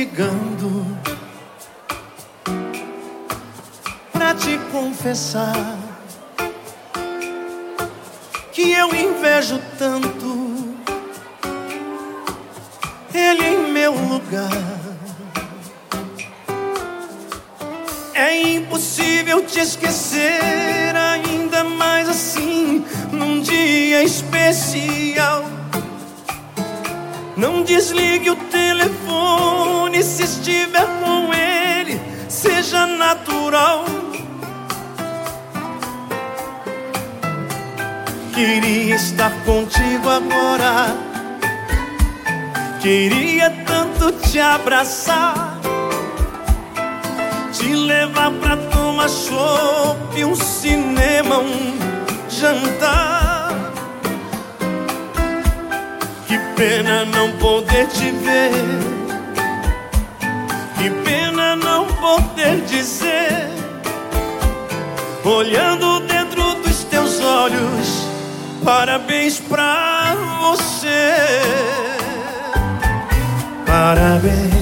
ligando pra te confessar que eu invejo tanto ele em meu lugar. É impossível te esquecer, ainda mais assim, num dia especial. Não desligue o telefone se estiver com ele, seja natural. Queria estar contigo agora. Queria tanto te abraçar, te levar pra tomar chopp, um cinema, um jantar. Pena não poder te ver. Que pena não poder dizer. Olhando dentro dos teus olhos, parabéns pra você. Parabéns,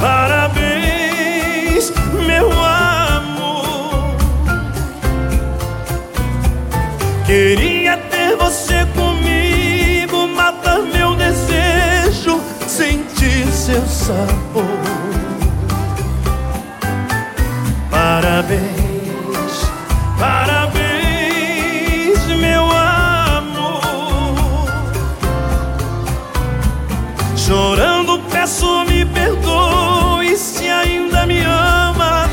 parabéns, meu amor. Queria sabor. Parabéns, parabéns, meu amor. Chorando peço me perdoe se ainda me ama.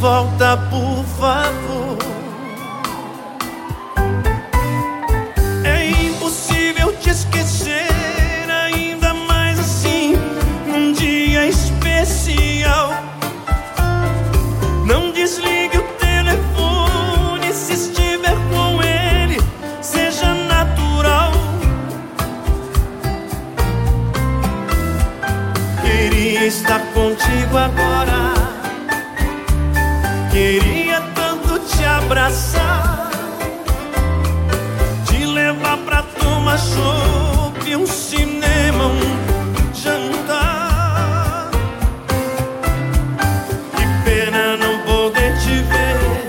Volta por favor. Abraçar, te levar pra tomar chopp, um cinema, um jantar. Que pena não poder te ver,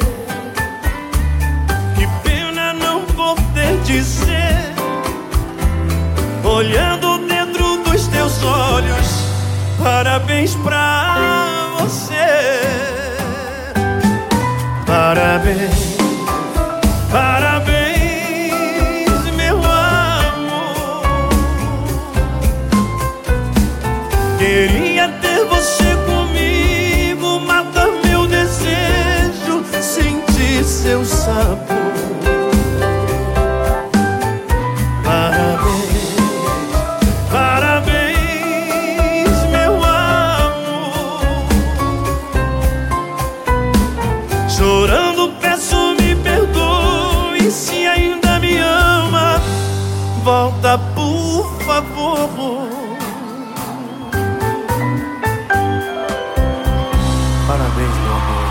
que pena não poder dizer, olhando dentro dos teus olhos Parabéns pra volta, por favor. Parabéns, meu amor.